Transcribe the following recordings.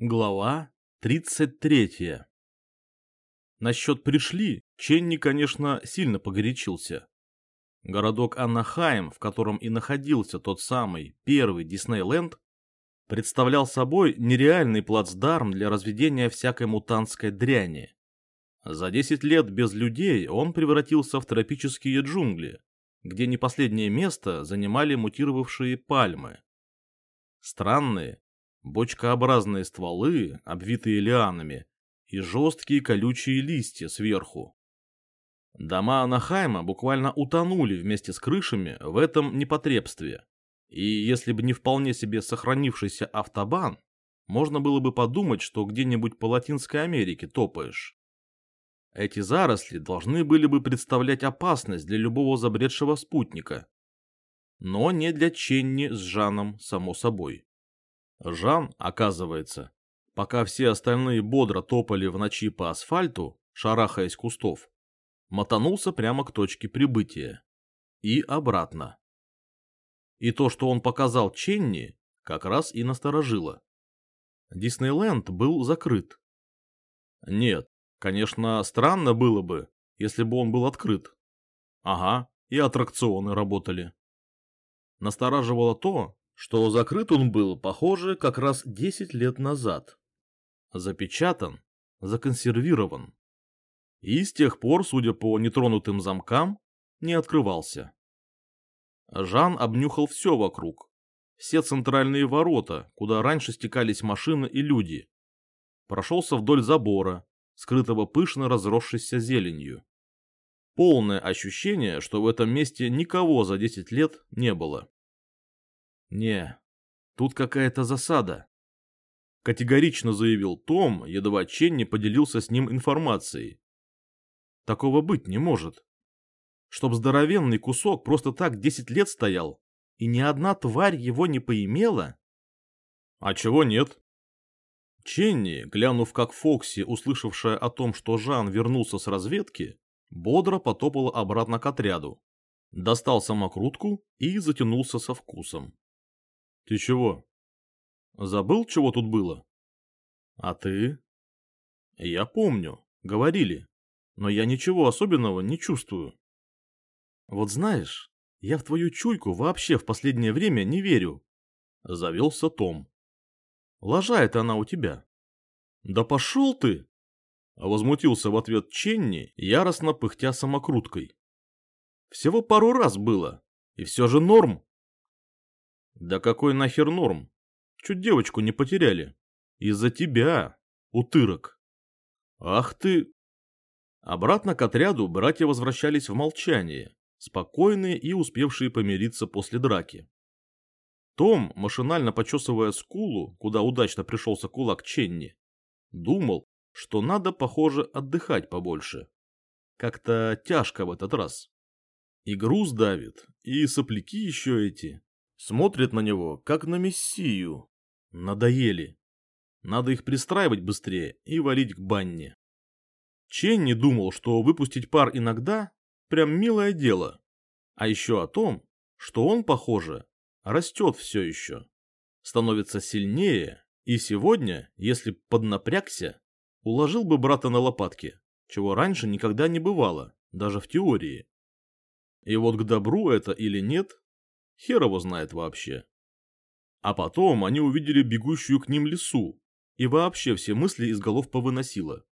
Глава 33 Насчет пришли, Ченни, конечно, сильно погорячился. Городок Аннахайм, в котором и находился тот самый первый Диснейленд, представлял собой нереальный плацдарм для разведения всякой мутантской дряни. За 10 лет без людей он превратился в тропические джунгли, где не последнее место занимали мутировавшие пальмы. Странные, бочкообразные стволы, обвитые лианами, и жесткие колючие листья сверху. Дома Анахайма буквально утонули вместе с крышами в этом непотребстве. И если бы не вполне себе сохранившийся автобан, можно было бы подумать, что где-нибудь по Латинской Америке топаешь. Эти заросли должны были бы представлять опасность для любого забредшего спутника. Но не для Ченни с Жаном, само собой. Жан, оказывается, пока все остальные бодро топали в ночи по асфальту, шарахаясь кустов, мотанулся прямо к точке прибытия. И обратно. И то, что он показал Ченни, как раз и насторожило. Диснейленд был закрыт. Нет, конечно, странно было бы, если бы он был открыт. Ага, и аттракционы работали. Настораживало то, что закрыт он был, похоже, как раз 10 лет назад. Запечатан, законсервирован. И с тех пор, судя по нетронутым замкам, не открывался. Жан обнюхал все вокруг. Все центральные ворота, куда раньше стекались машины и люди. Прошелся вдоль забора, скрытого пышно разросшейся зеленью. Полное ощущение, что в этом месте никого за 10 лет не было. «Не, тут какая-то засада», — категорично заявил Том, едва Ченни поделился с ним информацией. «Такого быть не может. Чтоб здоровенный кусок просто так десять лет стоял, и ни одна тварь его не поимела?» «А чего нет?» Ченни, глянув как Фокси, услышавшая о том, что Жан вернулся с разведки, бодро потопала обратно к отряду, достал самокрутку и затянулся со вкусом. Ты чего? Забыл, чего тут было? А ты? Я помню, говорили, но я ничего особенного не чувствую. Вот знаешь, я в твою чуйку вообще в последнее время не верю. Завелся Том. Лажает она у тебя. Да пошел ты! Возмутился в ответ Ченни, яростно пыхтя самокруткой. Всего пару раз было, и все же норм. Да какой нахер норм? Чуть девочку не потеряли. Из-за тебя, утырок. Ах ты... Обратно к отряду братья возвращались в молчании, спокойные и успевшие помириться после драки. Том, машинально почесывая скулу, куда удачно пришелся кулак Ченни, думал, что надо, похоже, отдыхать побольше. Как-то тяжко в этот раз. И груз давит, и сопляки еще эти. Смотрят на него, как на мессию. Надоели. Надо их пристраивать быстрее и валить к банне. Ченни думал, что выпустить пар иногда – прям милое дело. А еще о том, что он, похоже, растет все еще. Становится сильнее, и сегодня, если поднапрягся, уложил бы брата на лопатки, чего раньше никогда не бывало, даже в теории. И вот к добру это или нет, Хер его знает вообще. А потом они увидели бегущую к ним лису, и вообще все мысли из голов повыносило.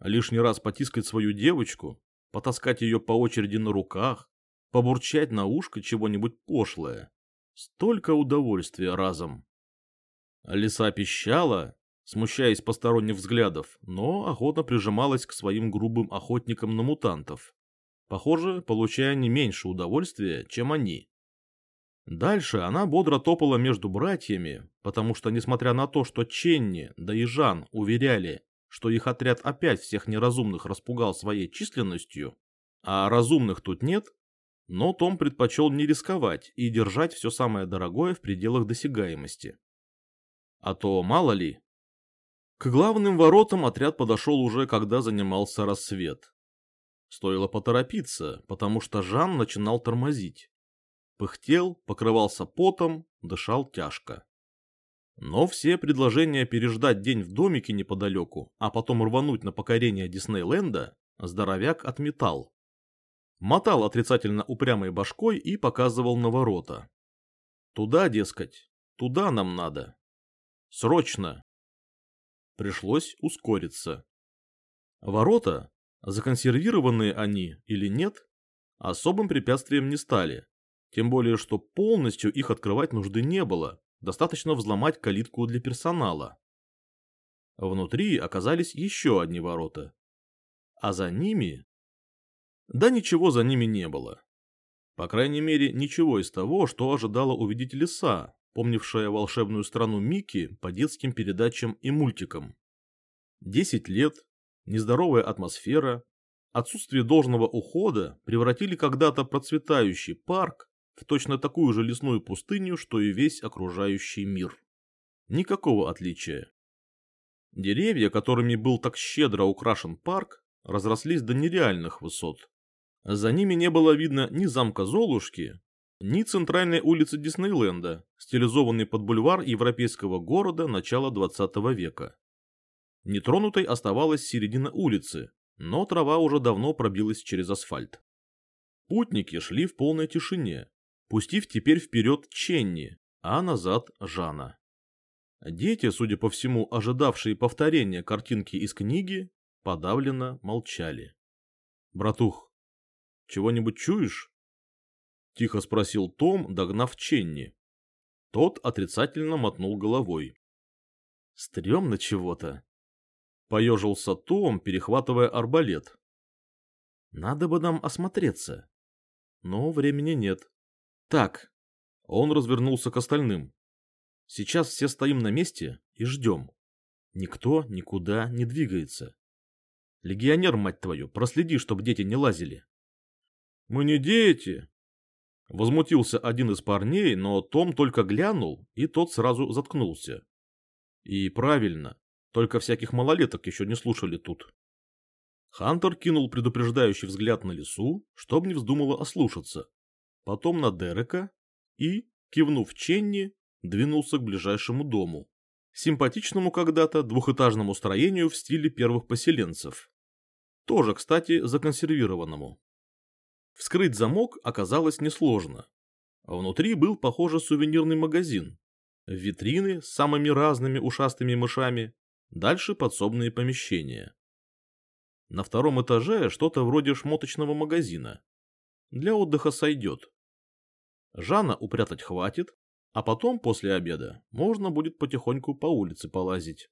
Лишний раз потискать свою девочку, потаскать ее по очереди на руках, побурчать на ушко чего-нибудь пошлое. Столько удовольствия разом. Лиса пищала, смущаясь посторонних взглядов, но охотно прижималась к своим грубым охотникам на мутантов. Похоже, получая не меньше удовольствия, чем они. Дальше она бодро топала между братьями, потому что, несмотря на то, что Ченни, да и Жан уверяли, что их отряд опять всех неразумных распугал своей численностью, а разумных тут нет, но Том предпочел не рисковать и держать все самое дорогое в пределах досягаемости. А то мало ли. К главным воротам отряд подошел уже, когда занимался рассвет. Стоило поторопиться, потому что Жан начинал тормозить. Пыхтел, покрывался потом, дышал тяжко. Но все предложения переждать день в домике неподалеку, а потом рвануть на покорение Диснейленда, здоровяк отметал. Мотал отрицательно упрямой башкой и показывал на ворота. Туда, дескать, туда нам надо. Срочно. Пришлось ускориться. Ворота, законсервированные они или нет, особым препятствием не стали. Тем более, что полностью их открывать нужды не было, достаточно взломать калитку для персонала. Внутри оказались еще одни ворота. А за ними... Да ничего за ними не было. По крайней мере, ничего из того, что ожидала увидеть лиса, помнившая волшебную страну Микки по детским передачам и мультикам. Десять лет, нездоровая атмосфера, отсутствие должного ухода превратили когда-то процветающий парк в точно такую же лесную пустыню, что и весь окружающий мир. Никакого отличия. Деревья, которыми был так щедро украшен парк, разрослись до нереальных высот. За ними не было видно ни замка Золушки, ни центральной улицы Диснейленда, стилизованной под бульвар европейского города начала 20 века. Нетронутой оставалась середина улицы, но трава уже давно пробилась через асфальт. Путники шли в полной тишине, пустив теперь вперед Ченни, а назад Жана. Дети, судя по всему, ожидавшие повторения картинки из книги, подавленно молчали. «Братух, чего-нибудь чуешь?» — тихо спросил Том, догнав Ченни. Тот отрицательно мотнул головой. «Стремно чего-то», — поежился Том, перехватывая арбалет. «Надо бы нам осмотреться. Но времени нет. Так. Он развернулся к остальным. Сейчас все стоим на месте и ждем. Никто никуда не двигается. Легионер, мать твою, проследи, чтобы дети не лазили. Мы не дети. Возмутился один из парней, но Том только глянул, и тот сразу заткнулся. И правильно, только всяких малолеток еще не слушали тут. Хантер кинул предупреждающий взгляд на лесу, чтобы не вздумала ослушаться потом на Дерека и, кивнув Ченни, двинулся к ближайшему дому, симпатичному когда-то двухэтажному строению в стиле первых поселенцев. Тоже, кстати, законсервированному. Вскрыть замок оказалось несложно. Внутри был, похоже, сувенирный магазин. Витрины с самыми разными ушастыми мышами, дальше подсобные помещения. На втором этаже что-то вроде шмоточного магазина. Для отдыха сойдет. Жана упрятать хватит, а потом, после обеда, можно будет потихоньку по улице полазить.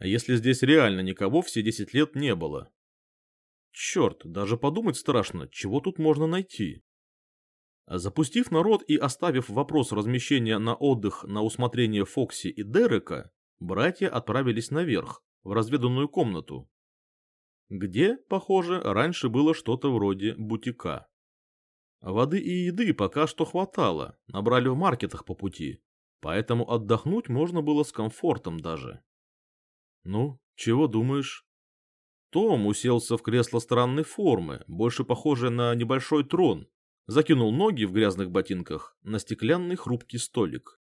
Если здесь реально никого все 10 лет не было. Черт, даже подумать страшно, чего тут можно найти. Запустив народ и оставив вопрос размещения на отдых на усмотрение Фокси и Дерека, братья отправились наверх, в разведанную комнату, где, похоже, раньше было что-то вроде бутика. Воды и еды пока что хватало, набрали в маркетах по пути, поэтому отдохнуть можно было с комфортом даже. Ну, чего думаешь? Том уселся в кресло странной формы, больше похожее на небольшой трон, закинул ноги в грязных ботинках на стеклянный хрупкий столик.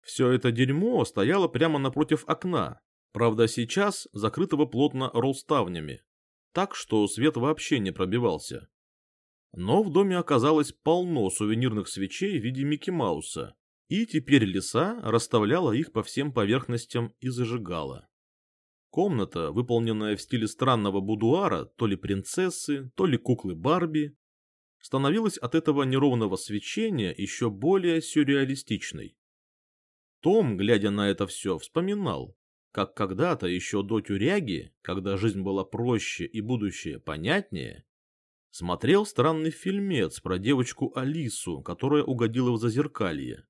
Все это дерьмо стояло прямо напротив окна, правда сейчас закрытого плотно ролставнями, так что свет вообще не пробивался. Но в доме оказалось полно сувенирных свечей в виде Микки Мауса, и теперь лиса расставляла их по всем поверхностям и зажигала. Комната, выполненная в стиле странного будуара, то ли принцессы, то ли куклы Барби, становилась от этого неровного свечения еще более сюрреалистичной. Том, глядя на это все, вспоминал, как когда-то еще до тюряги, когда жизнь была проще и будущее понятнее, смотрел странный фильмец про девочку Алису, которая угодила в зазеркалье.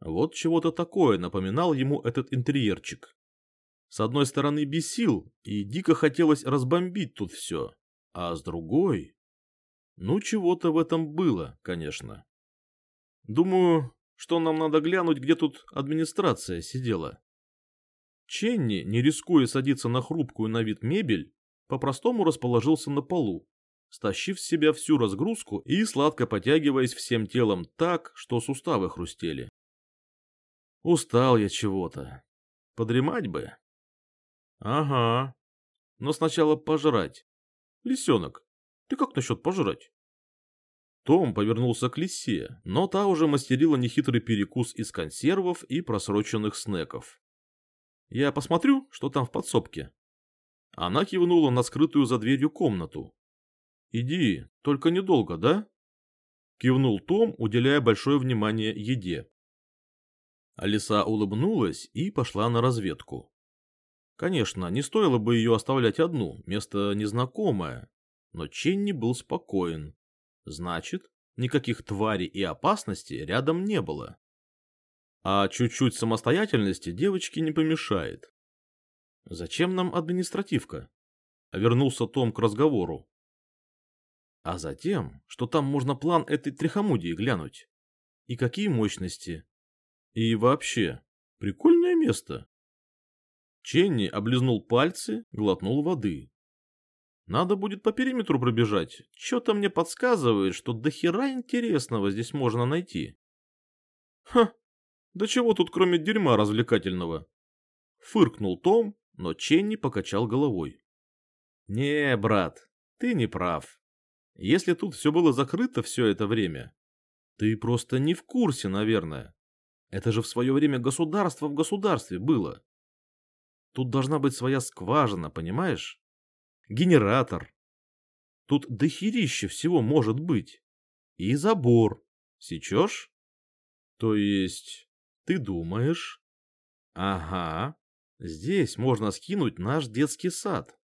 Вот чего-то такое напоминал ему этот интерьерчик. С одной стороны бесил, и дико хотелось разбомбить тут все, а с другой... Ну, чего-то в этом было, конечно. Думаю, что нам надо глянуть, где тут администрация сидела. Ченни, не рискуя садиться на хрупкую на вид мебель, по-простому расположился на полу, стащив с себя всю разгрузку и сладко потягиваясь всем телом так, что суставы хрустели. Устал я чего-то. Подремать бы. Ага. Но сначала пожрать. Лисенок, ты как насчет пожрать? Том повернулся к лисе, но та уже мастерила нехитрый перекус из консервов и просроченных снеков. Я посмотрю, что там в подсобке. Она кивнула на скрытую за дверью комнату. Иди, только недолго, да? Кивнул Том, уделяя большое внимание еде. Алиса улыбнулась и пошла на разведку. Конечно, не стоило бы ее оставлять одну, место незнакомое, но Ченни был спокоен. Значит, никаких тварей и опасностей рядом не было. А чуть-чуть самостоятельности девочке не помешает. Зачем нам административка? Вернулся Том к разговору. А затем, что там можно план этой трихомудии глянуть. И какие мощности. И вообще, прикольное место. Ченни облизнул пальцы, глотнул воды. Надо будет по периметру пробежать. Что-то мне подсказывает, что до хера интересного здесь можно найти. Ха, да чего тут кроме дерьма развлекательного? Фыркнул Том, но Ченни покачал головой. Не, брат, ты не прав. Если тут все было закрыто все это время, ты просто не в курсе, наверное. Это же в свое время государство в государстве было. Тут должна быть своя скважина, понимаешь? Генератор. Тут дохерище всего может быть. И забор. Сечешь? То есть, ты думаешь? Ага. Здесь можно скинуть наш детский сад.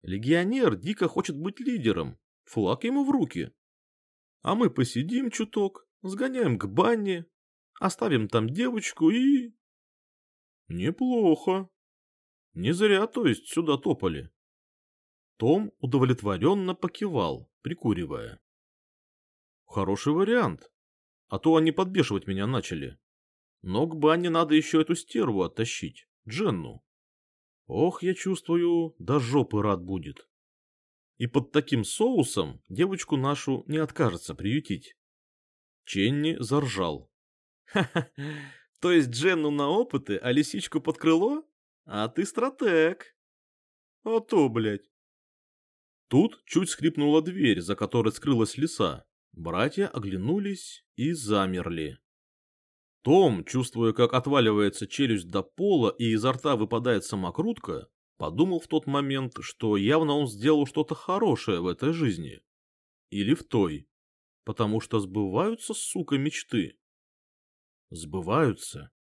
Легионер дико хочет быть лидером. Флаг ему в руки. А мы посидим чуток, сгоняем к бане, оставим там девочку и... Неплохо. Не зря, то есть, сюда топали. Том удовлетворенно покивал, прикуривая. Хороший вариант. А то они подбешивать меня начали. Но к бане надо еще эту стерву оттащить, Дженну. Ох, я чувствую, до жопы рад будет. И под таким соусом девочку нашу не откажется приютить. Ченни заржал. Ха-ха, то есть Дженну на опыты, а лисичку под крыло? А ты стратег. А то, блядь. Тут чуть скрипнула дверь, за которой скрылась лиса. Братья оглянулись и замерли. Том, чувствуя, как отваливается челюсть до пола и изо рта выпадает самокрутка, подумал в тот момент, что явно он сделал что-то хорошее в этой жизни. Или в той. Потому что сбываются, сука, мечты. Сбываются